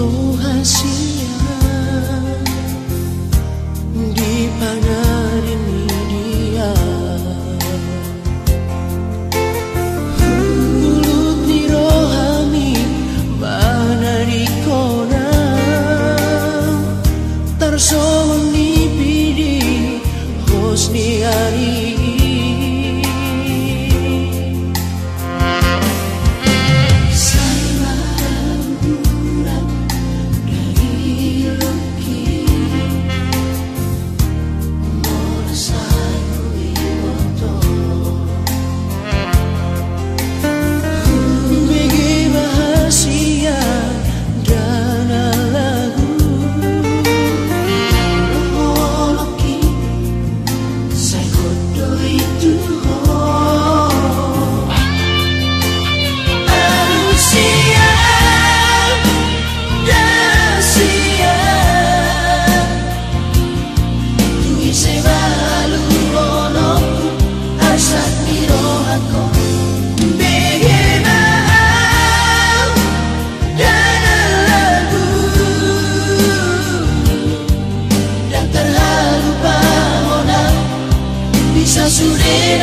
rahasia di mana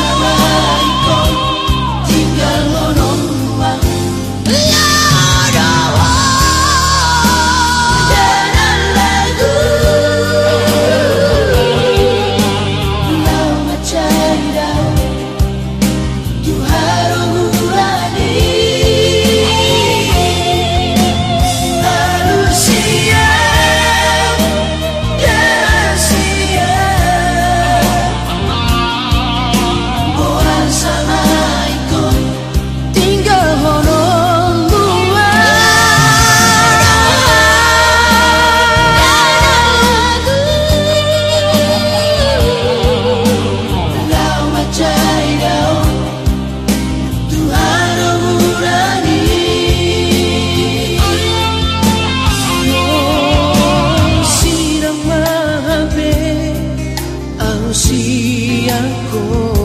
summer. aku